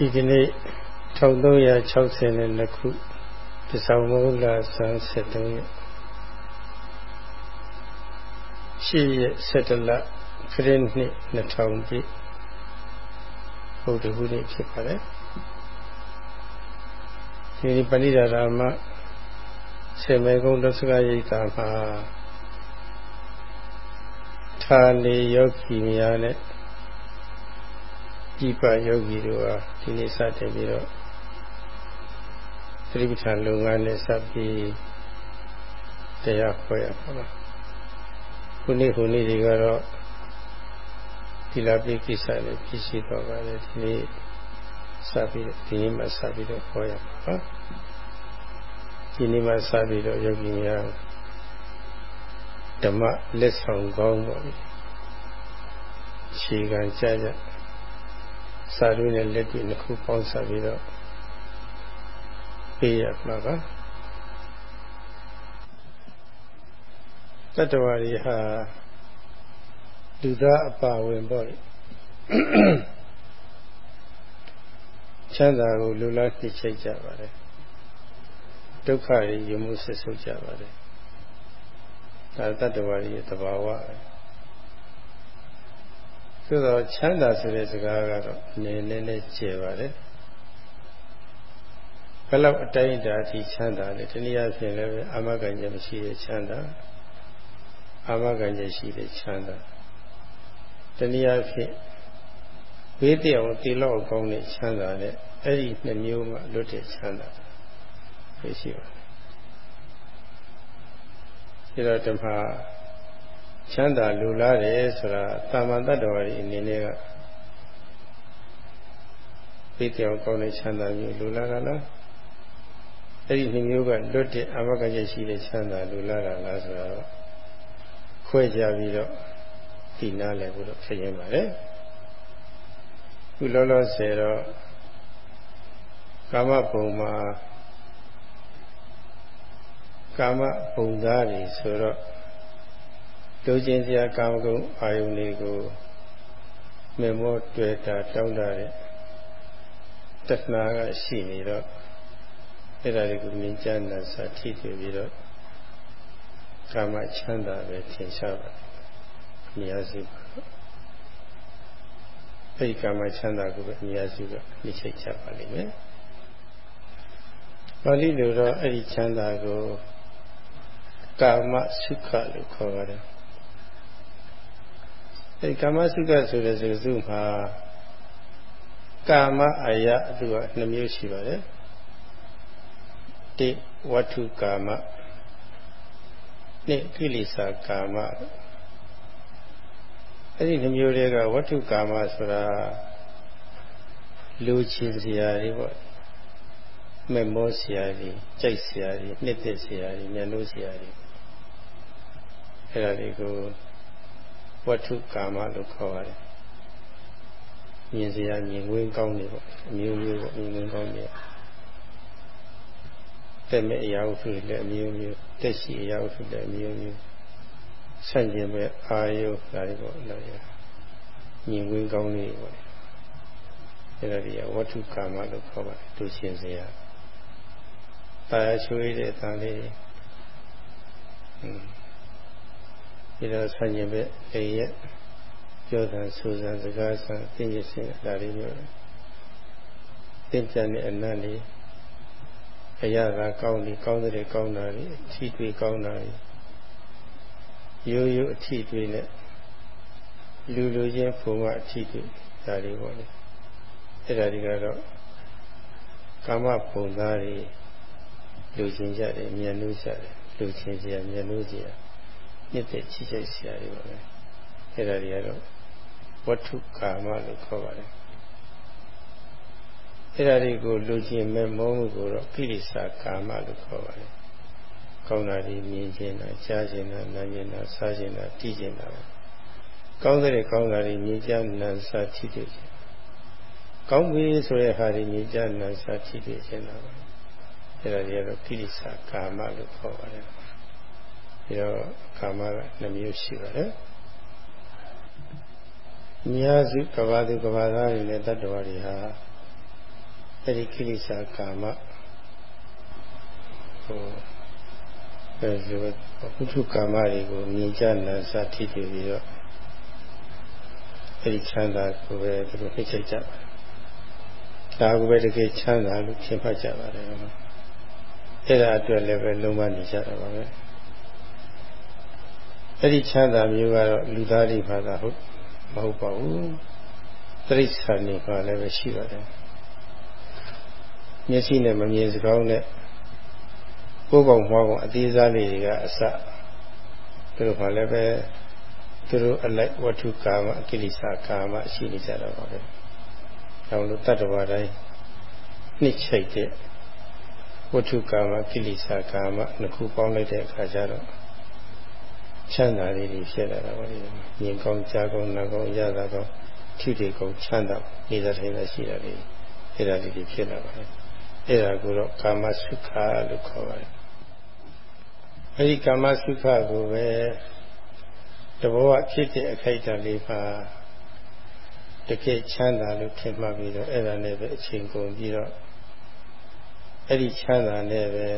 ဒီကနေ့1362ခုပစ္စုံမုလဆန်း73ရက်ရှိရက်17လခရစ်နှစ်2000ပြည့်ဘုဒ္ဓဟူနေ့ဖြစ်ပါတယ်ဒီပဏိဒါရမဆေမေကုံဒသကရိတာမှာဌာနေယောဂီများနဲ့ ကြည်ပါယောဂီတို့ဟာဒီနေ့စတင်ပြီးတော့သတိပဋ္ဌာန်လုပ်ငန်းနဲ့စပ်ပြီးတရားဟောရပါမယ်ခုနေ့ခုနေ့တွေကတော့ဒီလာပိကိစ္စနဲ့ပြည့်စုံတော့ပါတယ်ဒီနေ့စပြီးဒီနေ့မှစပြီးတော့ဟောရပါပါဒီနေ့မှစပြီးတော့ယောဂီများဓမ္မလက်ဆောင်ကောင်းပါပြီခြေခံကြကြ စာရုနဲ့လက်တွေ့နှစ်ခုပေါင်းဆက်ပြီးတော့ပေးရမှာပါတတ္တဝါတွေဟာလူသားအပါဝင်ပေါ့ချမ်းသာကိုလူလားနှိမ့်ချိတ်ကြပါတယ်ဒုက္ခတွေယမှုဆစ်ဆုပ်ကြပါတယ်ဒါတတ္တဝါတွေရဲ့သဘာဝပဲ သို့တော့ချမ်းသာဆိုတဲ့စကားကတော့နည်းနည်းနဲ့ကျေပါတယ်ဘယ်လောက်အတိုင်းအတာအထိချမ်းသာလဲတနည်းအားဖြင့်လည်းအာမခံချက်မရှိတဲ့ချမ်းသာအာမခံချက်ရှိတဲ့ချမ်းသာတနည်းအားဖြင့်ဘေးတရားကိုတည်လောက်ကောင်းတဲ့ချမ်းသာနဲ့အဲ့ဒီနှစ်မျိုးမှလွတ်တဲ့ချမ်းသာဖြစ်ရှိပါတယ်ဒါတော့ဓမ္မ ချမ်းသာလူလားတယ်ဆိုတာတာမန်တ attva တွေအနေနဲ့ကသိတဲ့ကောင်းတဲ့ချမ်းသာမျိုးလူလားလားအဲ့ဒီနှစ်မျိုးကလွတ်တဲ့အမဂ္ဂရရှိတဲ့ချမ်းသာလူလားလားဆိုတာတော့ခွဲကြပြီးတော့ဒီနားလည်ဖို့တော့ဖြစ်ရင်ပါတယ်ခုလောလောဆယ်တော့ကာမဘုံမှာကာမဘုံသားတွေဆိုတော့ လိုချင်စရာကာမဂုဏ်အာယုန်တွေကိုမေမောတွေ့တာတောင်းတာတဲ့တဏှာကရှိနေတော့အဲ့ဒါတွေကိုမြင်ကြနာစာထိတွေ့ပြီးတော့ကာမချမ်းသာပဲထင်ရှားပါတယ်အများစုပါအဲ့ဒီကာမချမ်းသာကိုပဲအများစုကနှိမ့်ချိတ်ကြပါလိမ့်မယ်ပါဠိလိုတော့အဲ့ဒီချမ်းသာကိုကာမစုခလို့ခေါ်ပါတယ် အဲကာမစုခဆိုတဲ့စကားစုမှာကာမအာယသူကနှစ်မျိုးရှိပါတယ်တိဝတ္ထုကာမနှစ်ကိလေသာကာမအဲ့ဒီနှမျိုးတွေကဝတ္ထုကာမဆိုတာလူချင်းစရာတွေပေါ့မဲ့မောစရာတွေကြိုက်စရာတွေနှစ်သက်စရာတွေမျက်နှာစရာတွေအဲ့ဒါတွေကို ဝတ္ထုကာမလို့ခေါ်ပါတယ်မြင်စရာမြင်ဝင်းကောင်းနေပေါ့အမျိုးမျိုးပေါ့မြင်ဝင်းကောင်းနေတက်မဲ့အရာဝတ္ထုလည်းအမျိုးမျိုးတက်ရှိအရာဝတ္ထုလည်းအမျိုးမျိုးဆန့်ကျင်မဲ့အာယုဒါတွေပေါ့လည်းမြင်ဝင်းကောင်းနေပေါ့အဲ့ဒါတွေကဝတ္ထုကာမလို့ခေါ်ပါတယ်သူရှင်စရာတာယာချွေးတဲ့တန်လေး ဒီတော့ဆန့်ကျင်ဘက်အိရဲ့ပြောတာဆူဆန်စကားဆန်သိရစင်ဒါတွေမျိုးသင်ကြတဲ့အနတ်လေးအရာကကောင်းတယ်ကောင်းတဲ့ကောင်းတာတွေအထီးတွေကောင်းတာတွေရိုးရိုးအထီးတွေနဲ့လူလူချင်းဖုံကအထီးတွေဒါတွေပေါ့လေအဲ့ဒါတွေကတော့ကာမပုံသားတွေလူချင်းကြတယ်မြတ်လို့ကြတယ်လူချင်းစရာမြတ်လို့စရာ မြစ်တဲ့ချစ်ချိတ်ဆရာတွေပါပဲအဲ့ဒါတွေကတော့ဝတ္ထုကာမလို့ခေါ်ပါတယ်အဲ့ဒါတွေကိုလူချင်းမဲ့မောမှုကိုတော့ကိလေသာကာမလို့ခေါ်ပါတယ်ကောင်းတာဒီမြင်ခြင်းတာကြားခြင်းတာနားခြင်းတာစားခြင်းတာတီးခြင်းတာကောင်းတဲ့ကောင်းတာတွေမြင်ကြနာစားထိတွေ့ခြင်းကောင်းပြီဆိုတဲ့ဟာတွေမြင်ကြနာစားထိတွေ့ခြင်းတာပါအဲ့ဒါတွေကတော့ကိလေသာကာမလို့ခေါ်ပါတယ် ပြီးတော့ကာမကနှမျိုးရှိပါတယ်အများစုကဘာသူကဘာသားတွေနဲ့တတ္တဝါတွေဟာအဲ့ဒီကိလေသာကာမဟိုအဲဒီပုထုကာမတွေကိုမြင်ကြနာစာထိတွေ့ပြီးတော့အဲ့ဒီချမ်းသာကိုပဲသူတို့နှိမ့်ချက်ကြပါတယ်ဒါကိုပဲတကယ်ချမ်းသာလို့ရှင်းဖတ်ကြပါတယ်အဲ့ဒါအတွက်လည်းပဲလုံးဝနေကြတာပါပဲ အဲ့ဒီချမ်းသာမျိုးကတော့လူသားတွေဘာသာဟုတ်မဟုတ်ပါဘူးတိရစ္ဆာန်တွေဘာလည်းပဲရှိပါတယ်မျက်စိနဲ့မမြင်စကောင်းနဲ့ကိုယ်ကောင်မွားကောင်အသေးစားလေးတွေကအစသူတို့ဘာလည်းပဲသူတို့အလိုက်ဝတ္ထုကာမအကိလေသာကာမရှိနေကြတာပါပဲ။ဒါလို့တတ္တဝါတိုင်းနှစ်ချိတ်တဲ့ဝတ္ထုကာမကိလေသာကာမနှစ်ခုပေါင်းလိုက်တဲ့အခါကျတော့ ချမ်းသာလေးတွေဖြစ်လာတာပါလေ။မြင်ကောင်းကြားကောင်းနားကောင်းရတာကောင်းထိတွေကောင်းချမ်းသာနေတာထိုင်တာရှိတာလေးအဲ့ဒါလေးတွေဖြစ်လာပါတယ်။အဲ့ဒါကိုတော့ကာမစုခလို့ခေါ်ပါတယ်။အဲဒီကာမစုခကိုပဲတဘောကဖြစ်တဲ့အခိုက်အတန့်လေးပါတကယ်ချမ်းသာလို့ထင်မှတ်ပြီးတော့အဲ့ဒါနဲ့ပဲအချိန်ကုန်ပြီးတော့အဲ့ဒီချမ်းသာနဲ့ပဲ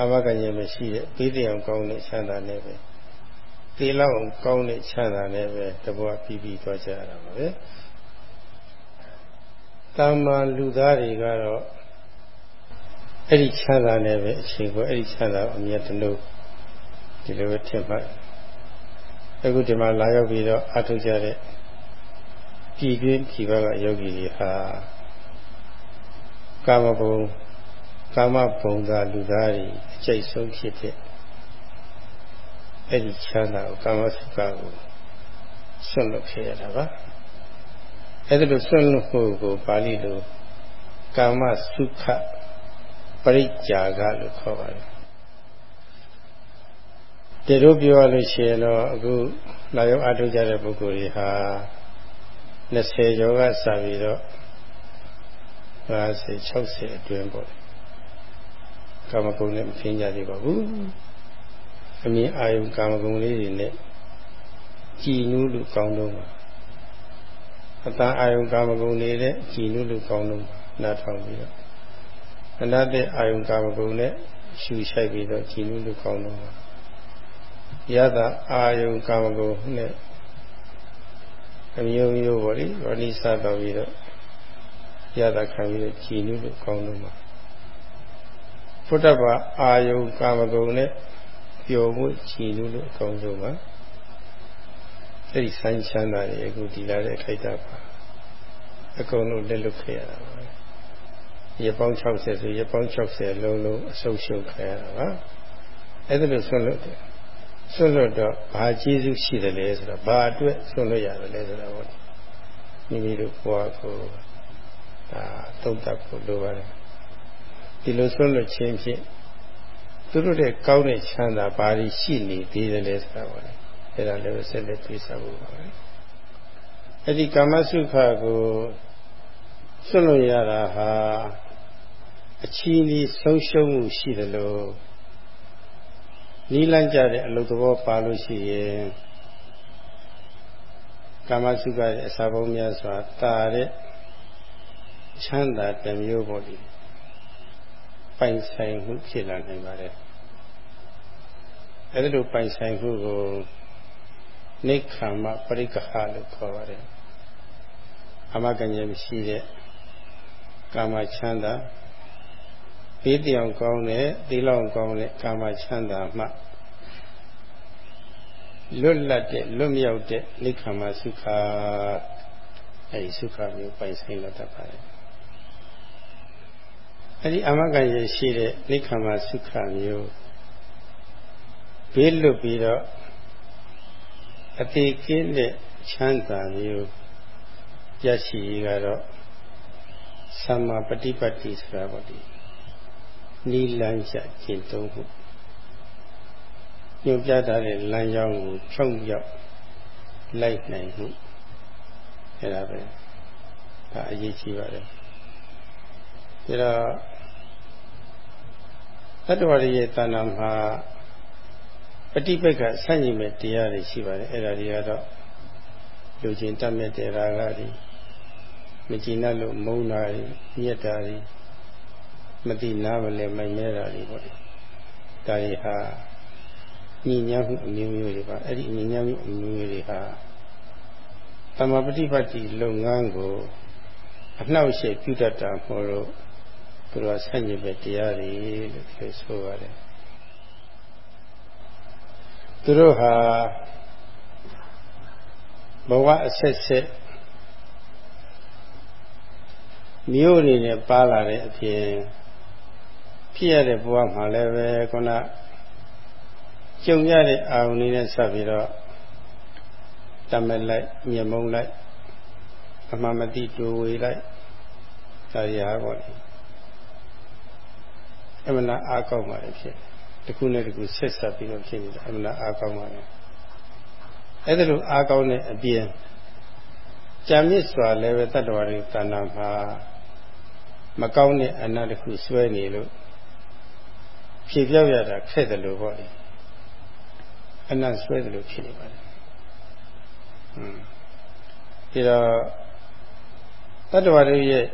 အမဂ္ဂဉာဏ်မရှိတဲ့ပြီးတရားကောင်းတဲ့ချမ်းသာနဲ့ပဲဒီလောက်ကောင်းတဲ့ချမ်းသာနဲ့ပဲတဘောပြီးပြီးသွားကြရတာပါပဲတာမန်လူသားတွေကတော့အဲ့ဒီချမ်းသာနဲ့ပဲအချိန်ကိုအဲ့ဒီချမ်းသာအမြတ်တလို့ဒီလိုပဲထင်မှတ်အခုဒီမှာလာရောက်ပြီးတော့အထုတ်ကြတဲ့ပြည်တွင်းပြည်ပကယောဂီတွေဟာကာမဘုံ ကာမဘုံသာလူသားတွေအကျိတ်ဆုံးဖြစ်တဲ့အဲ့ဒီချမ်းသာကိုကာမစုခကိုဆွတ်လွတ်ခဲ့ရတာပါအဲ့ဒါလိုဆွတ်လွတ်ဖို့ကိုပါဠိလိုကာမစုခပရိစ္ဂျာကလို့ခေါ်ပါတယ်ဒီလိုပြောရလို့ရှိရင်တော့အခုလာရောက်အထုတ်ကြတဲ့ပုဂ္ဂိုလ်တွေဟာ20ကျော်ကစပြီးတော့50 60အတွင်းပေါ့ ကာမဂုဏ်နဲ့မဖြစ်ကြသေးပါဘူးအမြင်အာယုကာမဂုဏ်လေးတွေနဲ့ကြည်နူးလို့ကောင်းတော့မှာအတန်အာယုကာမဂုဏ်တွေနဲ့ကြည်နူးလို့ကောင်းတော့နားထောင်ပြီးတော့အနာတဲ့အာယုကာမဂုဏ်နဲ့ရှူရှိုက်ပြီးတော့ကြည်နူးလို့ကောင်းတော့မှာယတာအာယုကာမဂုဏ်နဲ့အမျိုးမျိုးပေါ့လေရောနိစတော်ပြီးတော့ရတာခံပြီးတော့ကြည်နုလို့ကောင်းလို့မှာ ဖုဒ္ဓဘာအာယုကာမဂုဏ်နဲ့ပျော်မှုကြည်နုလို့အကောင်းဆုံးပါအဲ့ဒီဆိုင်းချမ်းသာတွေအခုဒီလာတဲ့ခိုက်တာပါအကုန်လုံးလက်လွတ်ခဲ့ရတာပါရပောင်း60ဆိုရပောင်း60လုံးလုံးအဆုပ်ရှုပ်ခဲ့ရတာပါအဲ့ဒါလို့ဆွလွတ်တယ်ဆွလွတ်တော့ဘာကျေးဇူးရှိတယ်လဲဆိုတော့ဘာအတွက်ဆွလွတ်ရတယ်လဲဆိုတော့မိမိတို့ဘဝကိုဒါသုံးသပ်ဖို့လိုပါတယ် ဒီလိုဆွလွတ်ခြင်းဖြင့်သူတို့တဲ့ကောင်းတဲ့ချမ်းသာဘာတွေရှိနေသေးတယ်လဲဆိုတာပေါ့လေအဲ့ဒါလည်းဆက်လက်ပြေးစားဖို့ပါပဲအဲ့ဒီကာမစုခကိုဆွလွတ်ရတာဟာအချီးကြီးဆုံးရှုံးမှုရှိတယ်လို့နီးလန့်ကြတဲ့အလုပ်သဘောပါလို့ရှိရင်ကာမစုခရဲ့အစာပုံးများစွာတာတဲ့ချမ်းသာတမျိုးပေါ်ဒီ ပိုင်ဆိုင်မှုဖြစ်လာနိုင်ပါတယ်အဲဒီလိုပိုင်ဆိုင်မှုကိုနိခမ္မပရိက္ခလို့ခေါ်ပါတယ်အမကဉ္ဇမရှိတဲ့ကာမချမ်းသာဘေးတရားကောင်းတဲ့သီလောင်ကောင်းတဲ့ကာမချမ်းသာမှလွတ်လပ်တဲ့လွတ်မြောက်တဲ့နိခမ္မစုခအဲဒီစုခမျိုးပိုင်ဆိုင်လာတတ်ပါတယ် အဲဒီအမကရရှိတဲ့နိခမ္မစုခမျိုးဘေးလွတ်ပြီးတော့အတိကင်းတဲ့ချမ်းသာမျိုးရရှိရကတော့သမ္မာပฏิပတ်တိဆိုတာပေါ့ဒီနီလန်းချကျင့်သုံးမှုညွှန်ပြထားတဲ့လမ်းကြောင်းကိုဖြုံရောက်လိုက်နိုင်မှုအဲ့ဒါပဲဒါအရေးကြီးပါတယ်ဒါတော့ တတ္တဝရရဲ့တဏ္ဍာမှာပฏิပိက္ခဆန့်ကျင်မဲ့တရားတွေရှိပါတယ်အဲ့ဒါတွေကတော့လူချင်းတတ်မဲ့တဲ့ရာဂတွေမကြည်နပ်လို့မုန်းတာညက်တာမတိနာမလဲမိုင်မဲတာတွေပေါ့လေဒါတွေဟာညဉ့်ညမ်းမှုအမျိုးမျိုးတွေပါအဲ့ဒီညဉ့်ညမ်းမှုအမျိုးမျိုးတွေဟာသမပฏิပတ်တိလုပ်ငန်းကိုအနှောက်အယှက်ပြုတတ်တာမို့လို့ သူတို့ဆန့်ကျင်ပဲတရားတွေလို့ပြောဆိုပါတယ်သူတို့ဟာဘဝအဆက်ဆက်မျိုးအနေနဲ့ပါလာတဲ့အပြင်ဖြစ်ရတဲ့ဘဝမှာလည်းပဲခုနကြုံရတဲ့အာရုံလေးနဲ့ဆက်ပြီးတော့တမက်လိုက်မြင်မုံလိုက်အမှန်မတိတူဝေလိုက်ဒါရဟာပေါ့လေ အမှန်အားကောင်းပါလေဖြစ်တခုနဲ့တခုဆက်ဆက်ပြီးတော့ဖြစ်နေတာအမှန်အားကောင်းပါလေအဲ့ဒါလိုအားကောင်းတဲ့အပြင်ကြံမြစ်စွာလည်းပဲတတ္တဝါတွေတဏ္ဍာမှာမကောင်းတဲ့အနာတစ်ခုဆွဲနေလို့ဖြေပြောက်ရတာခက်တယ်လို့ပေါ့လေအနာဆွဲတယ်လို့ဖြစ်နေပါတယ်ဟွန်းဒီတော့တတ္တဝါတွေရဲ့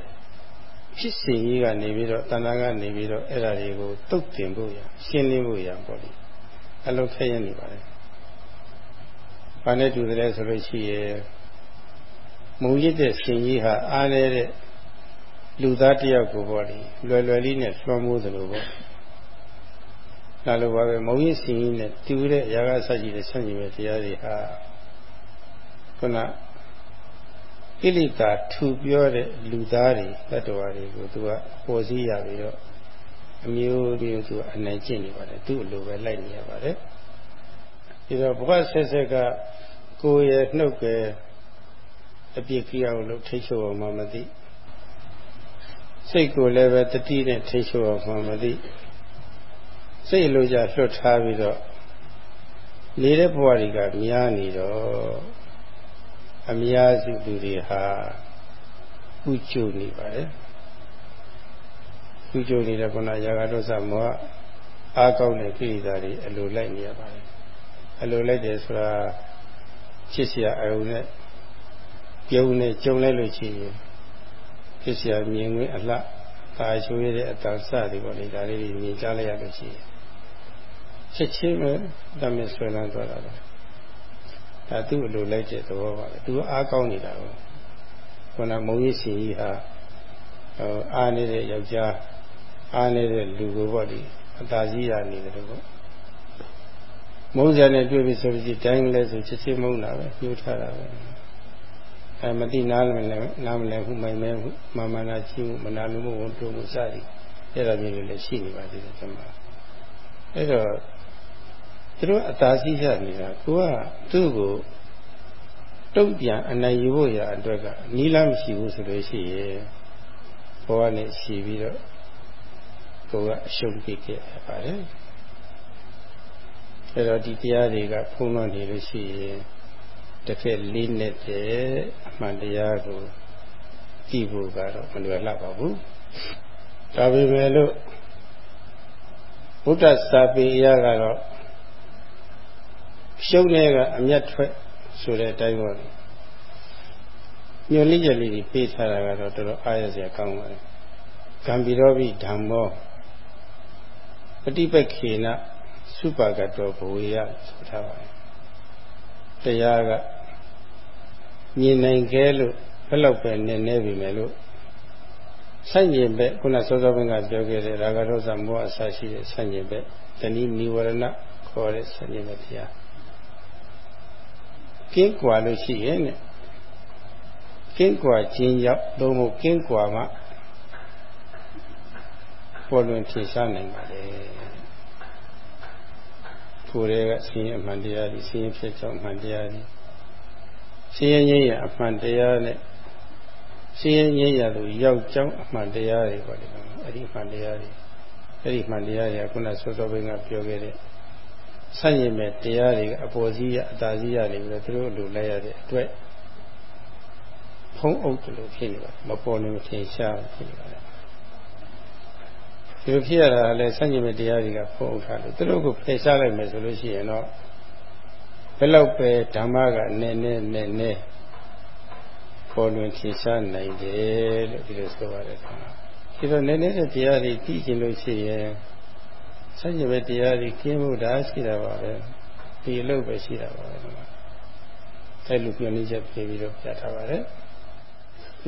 ဖြစ်စဉ်ကြီးကနေပြီးတော့တဏ္ဍာကနေပြီးတော့အဲ့ဓာတွေကိုတုတ်တင်ဖို့ရရှင်းလင်းဖို့ရပေါ့လေအလုံးခက်ရနေပါတယ်။ဘာနဲ့တူတယ်ဆိုလို့ရှိရင်မုံရစ်တဲ့ရှင်ကြီးဟာအားနေတဲ့လူသားတယောက်ကိုပေါ့လေလွယ်လွယ်လေးနဲ့လွှမ်းမိုးသလိုပေါ့ဒါလိုပါပဲမုံရစ်ရှင်ကြီးနဲ့တူတဲ့အရာကဆက်ကြည့်တဲ့ဆန့်ကျင်တဲ့တရားတွေဟာခုန ကိလေသာထူပြောတဲ့လူသားတွေတ attva တွေကိုသူကပေါ်စည်းရပြီးတော့အမျိုးမျိုးသူအနိုင်ကျင့်နေပါတယ်သူ့အလိုပဲလိုက်နေရပါတယ်ဒီတော့ဘဝဆက်ဆက်ကကိုယ်ရဲ့နှုတ်ပဲအပြစ်ကြီးအောင်လို့ထိချုပ်အောင်မှမသိစိတ်ကိုလည်းပဲတတိနဲ့ထိချုပ်အောင်မှမသိစိတ်လိုကြလွတ်ထားပြီးတော့နေတဲ့ဘဝတွေကများနေတော့ အများစုသူတွေဟာဥကျုံနေပါတယ်ဥကျုံနေတဲ့ကုဏရာဂဒုစမောဟအားကောင်းတဲ့ကိလေသာတွေအလိုလိုက်နေရပါတယ်အလိုလိုက်တယ်ဆိုတာချစ်စရာအယုံနဲ့ပြုံးနဲ့ကြုံလိုက်လို့ရှိရင်ချစ်စရာမြင်ခွင့်အလှကာချိုးရတဲ့အတန်စတွေပေါ့လေဒါလေးတွေမြင်ကြလိုက်ရလို့ရှိရင်ချက်ချင်းပဲတမင်ဆွဲလန်းသွားတာပဲ ဒါသူ့အလိုလိုက်တဲ့သဘောပါပဲသူအားကောင်းနေတာကိုခုနမုံရိပ်ရှင်ကြီးဟာအားနေတဲ့ယောက်ျားအားနေတဲ့လူကိုပေါ့ဒီအသာကြီးရနေတယ်ပေါ့မုန်းကြနဲ့တွေ့ပြီဆိုပြီးတိုင်းလဲဆိုချစ်ချင်းမုန်းတာပဲညှို့ထားတာပဲအဲမတိနားလည်းနားမလဲခုမိုင်မဲခုမာမနာရှိမှုမနာလိုမှုဝန်တိုးမှုစသည်အဲ့ဒါမျိုးတွေလည်းရှိနေပါသေးတယ်ကျွန်မအဲ့တော့ သူတို့အသာစီးရနေတာကိုကသူ့ကိုတုံ့ပြန်အနိုင်ယူဖို့ရအတွက်ကနီးလမ်းမရှိဘူးဆိုလို့ရှိရင်ဘောကနေရှိပြီးတော့ကိုကအရှုံးပြစ်ခဲ့ပါတယ်အဲ့တော့ဒီတရားတွေကဖုံးလွှမ်းနေလို့ရှိရင်တစ်ဖက်လေးနဲ့တဲ့အမှန်တရားကိုကြည့်ဖို့ကတော့မလွယ်လှပါဘူးဒါပေမဲ့လို့ဘုဒ္ဓစာပေအရကတော့ ရှုံးတဲ့ကအမျက်ထွက်ဆိုတဲ့အတိုင်းပေါ့ညွန်လိကြလေးတွေပေးထားတာကတော့တော်တော်အားရစရာကောင်းပါတယ်ကံပိရောဘိဓမ္မောပฏิပက္ခေနစုပါကတောဘဝေယဆိုထားပါတယ်တရားကမြင်နိုင်ခဲ့လို့ဘယ်လောက်ပဲနည်းနည်းပြီမယ်လို့ဆန့်ကျင်ဘက်ခုနစောစောဘင်းကပြောခဲ့တဲ့ရာဂဒေါသမောဟအစရှိတဲ့ဆန့်ကျင်ဘက်တဏှိနိဝရဏခေါ်တဲ့ဆန့်ကျင်ဘက်တရား ကင်းကွာလို့ရှိရဲ့နဲ့ကင်းကွာခြင်းရောက်သို့မဟုတ်ကင်းကွာမှပေါ်လွင်ဖြေရှားနိုင်ပါလေကိုယ်ရဲ့ဆင်းရဲအမှန်တရားဒီဆင်းရဲဖြစ်ကြောင်းအမှန်တရားဒီဆင်းရဲငြိမ်းရအမှန်တရားနဲ့ဆင်းရဲငြိမ်းရလို့ရောက်ကြောင်းအမှန်တရားတွေပေါ့ဒီမှာအဲ့ဒီအမှန်တရားတွေအဲ့ဒီအမှန်တရားတွေကခုနစောစောဘင်းကပြောခဲ့တဲ့ ဆန့်ကျင်မဲ့တရားတွေအပေါ်စီးရအတာစီးရနေပြီးတော့သူတို့လူလိုက်ရတဲ့အတွက်ဖုံးအုပ်တယ်လို့ဖြစ်နေပါမပေါ်နေမထင်ရှားဖြစ်နေပါတယ်ဒီလိုဖြစ်ရတာလည်းဆန့်ကျင်မဲ့တရားတွေကဖုံးအုပ်ထားလို့သူတို့ကိုဖယ်ရှားလိုက်မယ်ဆိုလို့ရှိရင်တော့ဘယ်လောက်ပဲဓမ္မကနည်းနည်းနည်းနည်းပေါ်လွင်ထင်ရှားနိုင်တယ်လို့ဒီလိုဆိုပါတယ်ဒီတော့နည်းနည်းတဲ့တရားတွေသိကျင်လို့ရှိရင် ဆက်ကြပဲတရားတွေကင်းမှုဒါရှိတာပါပဲဒီအလုပ်ပဲရှိတာပါပဲအဲလိုပြောနေချက်ပြေပြီးတော့ပြထားပါတယ်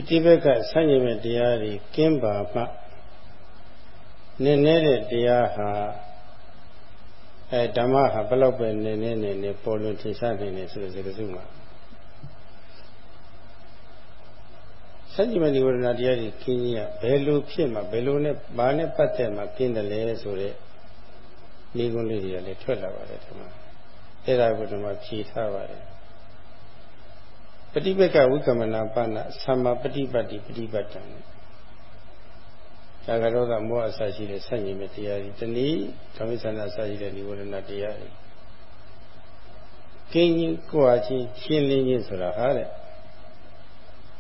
ဒီဘက်ကဆန့်ကျင်မဲ့တရားတွေကင်းပါမှနည်းနည်းတဲ့တရားဟာအဲဓမ္မဟာဘလောက်ပဲနည်းနည်းနေနေပေါ်လွင်ထင်ရှားနေနေဆိုတဲ့စကားစုမှာစัจ jima နိဝရဏတရားကြီးခင်းကြီးကဘယ်လိုဖြစ်မှာဘယ်လိုနဲ့ဘာနဲ့ပတ်သက်မှာခင်းတယ်လဲဆိုတဲ့ ဤကုန်းလေးတွေကလည်းထွက်လာပါတယ်ဒီမှာအဲ့ဒါကိုဒီမှာဖြေထားပါတယ်ပฏิပက္ခဝိကမနာပါဏသမ္မာပฏิပတ်တိပฏิပတ်တံဒါကတော့ကမောအစရှိတဲ့ဆန့်ကျင်မဲ့တရားတွေတနည်းဓမ္မစန္ဒအစရှိတဲ့និဝရဏတရားတွေကင်းကြီးကိုယ်အချင်းရှင်းလင်းခြင်းဆိုတာဟာတဲ့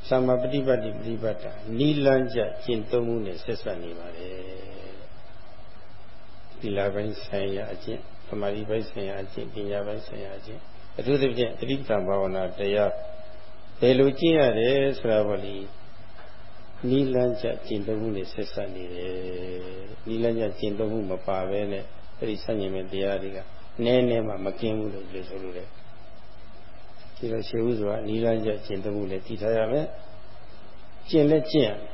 သမ္မာပฏิပတ်တိပฏิပတ်တာနိလန်းကြကျင့်သုံးမှုနဲ့ဆက်ဆက်နေပါတယ် ဒီလာပိုင်းဆိုင်ရာအကျင့်သမာဓိပိုင်းဆိုင်ရာအကျင့်ပညာပိုင်းဆိုင်ရာအကျင့်အထူးသဖြင့်အဓိပ္ပာယ်ဘာဝနာတရားဘယ်လိုကျင့်ရတယ်ဆိုတာပေါ့လေနိလန်းကြကျင့်သုံးမှုနဲ့ဆက်ဆက်နေတယ်နိလန်းကြကျင့်သုံးမှုမပါဘဲနဲ့အဲ့ဒီဆန့်ကျင်မဲ့တရားတွေကနည်းနည်းမှမကင်းဘူးလို့ပြောဆိုလို့ရတယ်ဒီလိုရှေးဥစွာနိလန်းကြကျင့်သုံးမှုနဲ့တည်ထားရမယ်ကျင့်လည်းကျင့်ရမယ်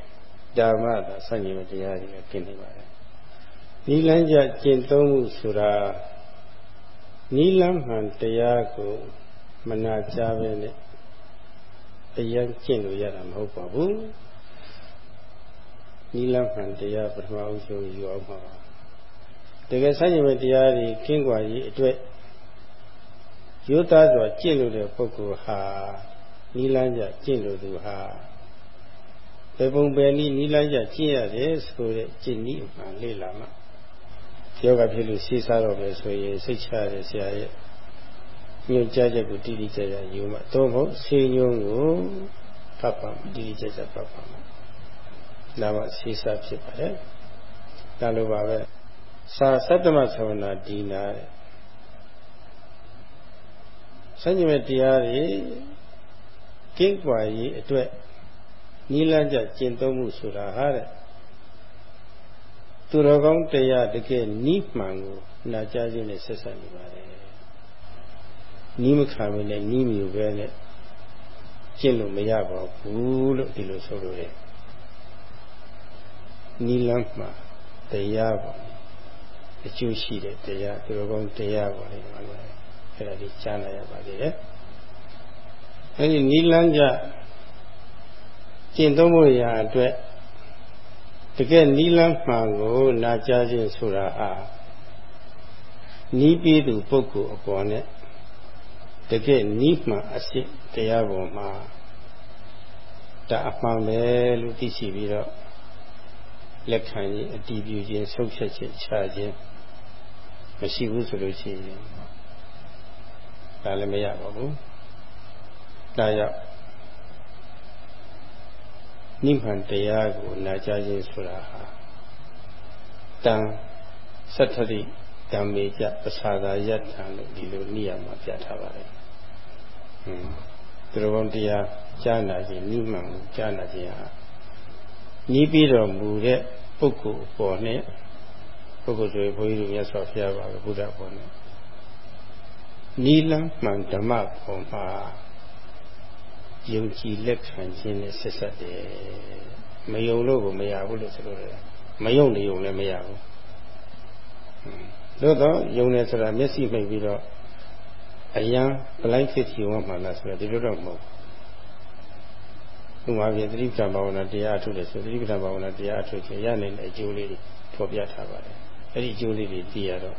ဓမ္မသာဆန့်ကျင်မဲ့တရားတွေကကျင့်နေပါတယ် နိလန်းကြကျင့်သုံးမှုဆိုတာနိလန်းမှန်တရားကိုမနာကြပဲနဲ့အရင်ကျင့်လို့ရတာမဟုတ်ပါဘူးနိလန်းမှန်တရားပထမအုပ်ချုပ်ယူအောင်ပါတကယ်ဆန့်ကျင်မဲ့တရားတွေကင်းကွာရေးအတွက်ရိုးသားစွာကျင့်လို့တဲ့ပုဂ္ဂိုလ်ဟာနိလန်းကြကျင့်လို့သူဟာဘယ်ပုံပဲနည်းနိလန်းကြကျင့်ရတယ်ဆိုတဲ့ကျင့်နည်းအမှန်လေ့လာမှ ယောဂဖြစ်လို့ရှင်းစားတော့ပဲဆိုရင်စိတ်ချရတဲ့ဆရာရဲ့ညွှန်ကြားချက်ကိုတိတိကျကျယူမှသို့မဟုတ်ဆေးညွှန်းကိုဖတ်ပါတိတိကျကျဖတ်ပါမှဒါမှရှင်းစားဖြစ်ပါတယ်ဒါလိုပါပဲသာသတ္တမသဝနာဒီနာတဲ့ဆန့်ကျင်မဲ့တရားတွေကင်းကွာရေးအတွက်နိလန်းကြကျင့်သုံးမှုဆိုတာဟာတဲ့ သူတော်ကောင်းတရားတကယ်နိမှန်ကိုနာကြားခြင်းနဲ့ဆက်ဆက်နေပါတယ်နိမခံမနဲ့နိမျိုးပဲနဲ့ကျင့်လို့မရပါဘူးလို့ဒီလိုဆိုလို့ရတယ်နိလန်းမှာတရားပေါ့အကျိုးရှိတဲ့တရားသူတော်ကောင်းတရားပေါ့လေအဲ့ဒါဒီကြားလာရပါသေးတယ်အဲ့ဒီနိလန်းကြကျင့်သုံးဖို့ရာအတွက် တကယ်နီလန်းမှန်ကိုနာကြားခြင်းဆိုတာဟာနီးပြီးသူပုဂ္ဂိုလ်အပေါ်နဲ့တကယ်နီးမှန်အစစ်တရားပေါ်မှာဒါအမှန်ပဲလို့သိရှိပြီးတော့လက်ခံခြင်းအတည်ပြုခြင်းဆုံးဖြတ်ခြင်းချခြင်းမရှိဘူးဆိုလို့ရှိရင်ဒါလည်းမရပါဘူးဒါကြောင့် နိဗ္ဗာန်တရားကိုနာကြားခြင်းဆိုတာဟာတံသတ္ထရိဓမ္မေကြပစာသာယတ္ထံလို့ဒီလိုနိယာမှာပြထားပါတယ်။ဟွန်းသူတော်ကောင်းတရားကြားနာခြင်းနိမှန်ကိုကြားနာခြင်းဟာနီးပြီးတော်မူတဲ့ပုဂ္ဂိုလ်အပေါ်နဲ့ပုဂ္ဂိုလ်တွေဘုန်းကြီးတို့မြတ်စွာဘုရားပါပဲဘုရားပေါ်နဲ့နီလန်းမှန်ဓမ္မပေါ်မှာ ယုံကြည်လက်ခံခြင်းနဲ့ဆက်ဆက်တယ်မယုံလို့ကိုမရဘူးလို့ဆိုလို့ရတယ်မယုံနေယုံလည်းမရဘူးသို့တော့ယုံတယ်ဆိုတာမျက်စိမိတ်ပြီးတော့အယံပလိုက်ဖြစ်ချင်ဝမှလားဆိုတော့ဒီလိုတော့မဟုတ်ဘူးဥပမာပြသတိပ္ပံဘာဝနာတရားအထုတယ်ဆိုသတိပ္ပံဘာဝနာတရားအထုခြင်းရနိုင်တဲ့အကျိုးလေးတွေဖော်ပြထားပါတယ်အဲ့ဒီအကျိုးလေးတွေသိရတော့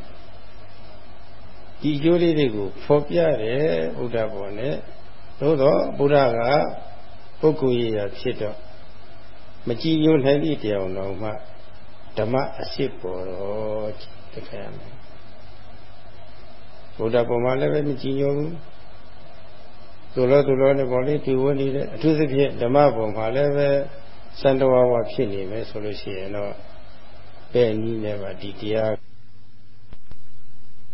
ဒီအကျိုးလေးတွေကိုဖော်ပြတယ်ဥဒ္ဒဘောနဲ့ သို့တော့ဘုရားကပုဂ္ဂိုလ်ရည်ရဖြစ်တော့မကြည်ညိုနိုင်သည့်တရားတော်မှဓမ္မအရှိပေါ်တော့တခါရမယ်ဘုရားပေါ်မှာလည်းပဲမကြည်ညိုဘူးသူလောသူလောနဲ့ပေါ်လေးဒီဝနေတဲ့အထူးသဖြင့်ဓမ္မပေါ်မှာလည်းပဲစံတော်ဝါဖြစ်နေမယ်ဆိုလို့ရှိရင်တော့ပဲနည်းနဲ့ပါဒီတရား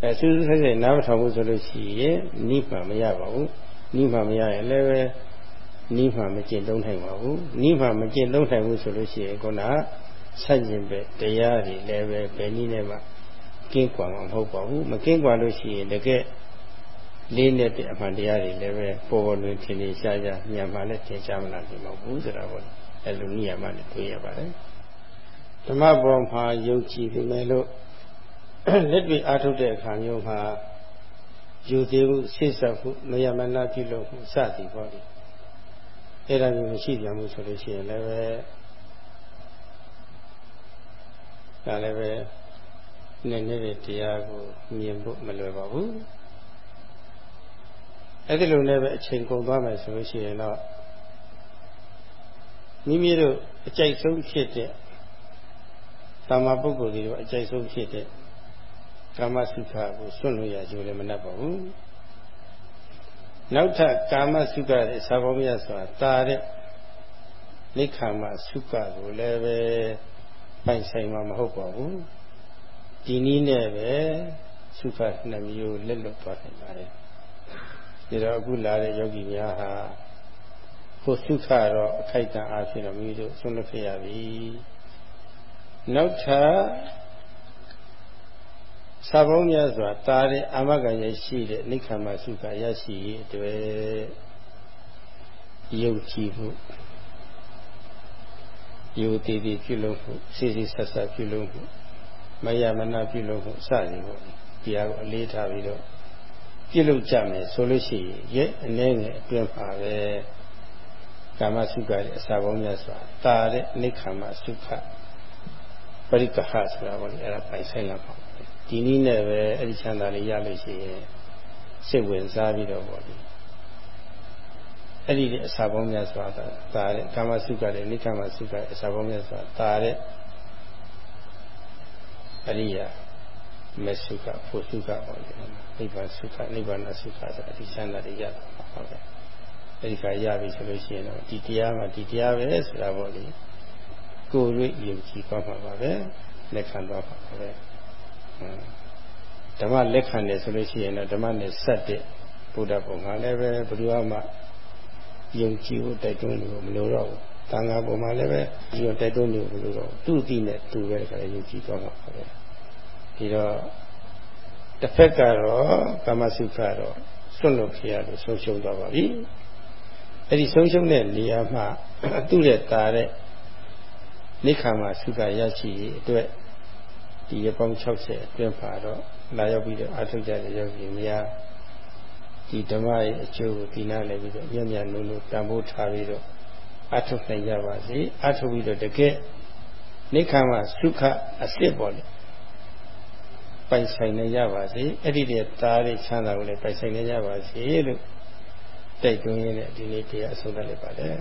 အဲစူးစူးဆိုင်ဆိုင်နားမထောင်ဘူးဆိုလို့ရှိရင်နိဗ္ဗာန်မရပါဘူး နိဗ္ဗာန်မရရင်လည်းပဲနီးမှမကျင့်သုံးနိုင်ပါဘူးနီးမှမကျင့်သုံးနိုင်ဘူးဆိုလို့ရှိရင်ခုနဆန့်ကျင်ပဲတရားတွေလည်းပဲဘယ်နည်းနဲ့မှကင်းကွာမှာမဟုတ်ပါဘူးမကင်းကွာလို့ရှိရင်တကယ်လေးနဲ့တဲ့အမှန်တရားတွေလည်းပဲပေါ်ပေါ်လွင်ထင်ထင်ရှားရှားညံမှလည်းထင်ရှားမလားဒီမဟုတ်ဘူးဆိုတာပေါ့အဲလိုနိယာမနဲ့တွေ့ရပါတယ်ဓမ္မပေါ်မှာယုံကြည်ပြီမဲ့လို့လက်တွေ့အားထုတ်တဲ့အခါမျိုးမှာ ယူသေးမှုဆိတ်ဆက်မှုမယမနာပြုလုပ်မှုစသည်ပေါ့လေအဲ့ဒါမျိုးမရှိပြန်ဘူးဆိုလို့ရှိရင်လည်းပဲဒါလည်းပဲနည်းနည်းတဲ့တရားကိုမြင်ဖို့မလွယ်ပါဘူးအဲ့ဒီလိုနဲ့ပဲအချိန်ကုန်သွားမယ်ဆိုလို့ရှိရင်တော့မိမိတို့အကြိုက်ဆုံးဖြစ်တဲ့ကာမပုဂ္ဂိုလ်တွေတော့အကြိုက်ဆုံးဖြစ်တဲ့ ကာမစုခကိုစွန့်လို့ရကြိုးလည်းမနှက်ပါဘူးနောက်ထပ်ကာမစုခတဲ့စာပေါင်းများစွာတာတဲ့နိခာမစုခကိုလည်းပဲပိုင်ဆိုင်မှာမဟုတ်ပါဘူးဒီနည်းနဲ့ပဲစုခနှစ်မျိုးလက်လွတ်သွားနိုင်ပါတယ်ဒါတော့အခုလာတဲ့ယောဂီများဟာကိုစုခတော့အခိုက်အတန့်အားဖြင့်တော့မိမိတို့ဆုံးလွတ်ခဲ့ရပြီနောက်ထပ် စာပေါင်းများစွာတားတဲ့အာမခံရရှိတဲ့နိခမစုခရရှိရေးအတွက်ယုံကြည်မှုယုံတည်တည်ပြုလုပ်မှုစိစိဆက်ဆက်ပြုလုပ်မှုမယမနာပြုလုပ်မှုစသည်ပေါ့တရားကိုအလေးထားပြီးတော့ပြုလုပ်ကြမယ်ဆိုလို့ရှိရင်ရဲ့အနေငယ်အတွင်းပါပဲကာမစုခရဲ့အစာပေါင်းများစွာတာတဲ့နိခမစုခပရိကဟဆိုတာပေါ့လေအဲ့ဒါပိုင်ဆိုင်လာပါ ဒီနည်းနဲ့ပဲအဲ့ဒီချမ်းသာလေးရလို့ရှိရင်စိတ်ဝင်စားပြီးတော့ပေါ့လေအဲ့ဒီအစာပေါင်းများစွာတာတဲ့ကာမစုခတဲ့နိခမစုခအစာပေါင်းများစွာတာတဲ့အရိယာမစုခဖို့စုခပေါ့လေနိဗ္ဗာန်စုခနိဗ္ဗာန်စုခဆိုတာဒီချမ်းသာလေးရတာဟုတ်ကဲ့အဲ့ဒီကရပြီဆိုလို့ရှိရင်တော့ဒီတရားမှာဒီတရားပဲဆိုတာပေါ့လေကိုယ်ရွေ့ယုံကြည်သွားမှာပါပဲလက်ခံသွားမှာပါပဲ ဓမ္မလက်ခံတယ်ဆိုလို့ရှိရင်တော့ဓမ္မနဲ့ဆက်တဲ့ဘုရားပုံမှာလည်းပဲဘယ်သူမှယုံကြည်ဖို့တိုက်တွန်းလို့မလိုတော့ဘူး။တန်ခါပုံမှာလည်းပဲဒီလိုတိုက်တွန်းလို့မလိုတော့ဘူး။သူ့အတိနဲ့သူပဲခါယုံကြည်သွားမှာပဲ။ဒီတော့တစ်ဖက်ကတော့ကာမစုခတော့စွန့်လွတ်ခရလို့ဆုံးရှုံးသွားပါပြီ။အဲ့ဒီဆုံးရှုံးတဲ့နေရာမှာသူ့ရဲ့တာတဲ့နိခါမစုခရရှိအတွက် ဒီရပေါင်း60အတွင်းပါတော့လာရောက်ပြီးတော့အထုတ်ကြတဲ့ယောဂီများဒီဓမ္မရဲ့အကျိုးကိုဒီနာလည်းပြီးတော့ညံ့ညံ့လို့လို့တန်ဖိုးထားပြီးတော့အထုတ်နိုင်ကြပါစေအထုတ်ပြီးတော့တကယ်နိခမ်းမှာစုခအစ်စ်ပေါ်လေပိုင်ဆိုင်နေကြပါစေအဲ့ဒီတည်းသားလေးချမ်းသာကိုလည်းပိုင်ဆိုင်နေကြပါစေလို့တိုက်တွန်းရင်းနဲ့ဒီနေ့တရားအဆုံးသတ်လိုက်ပါတယ်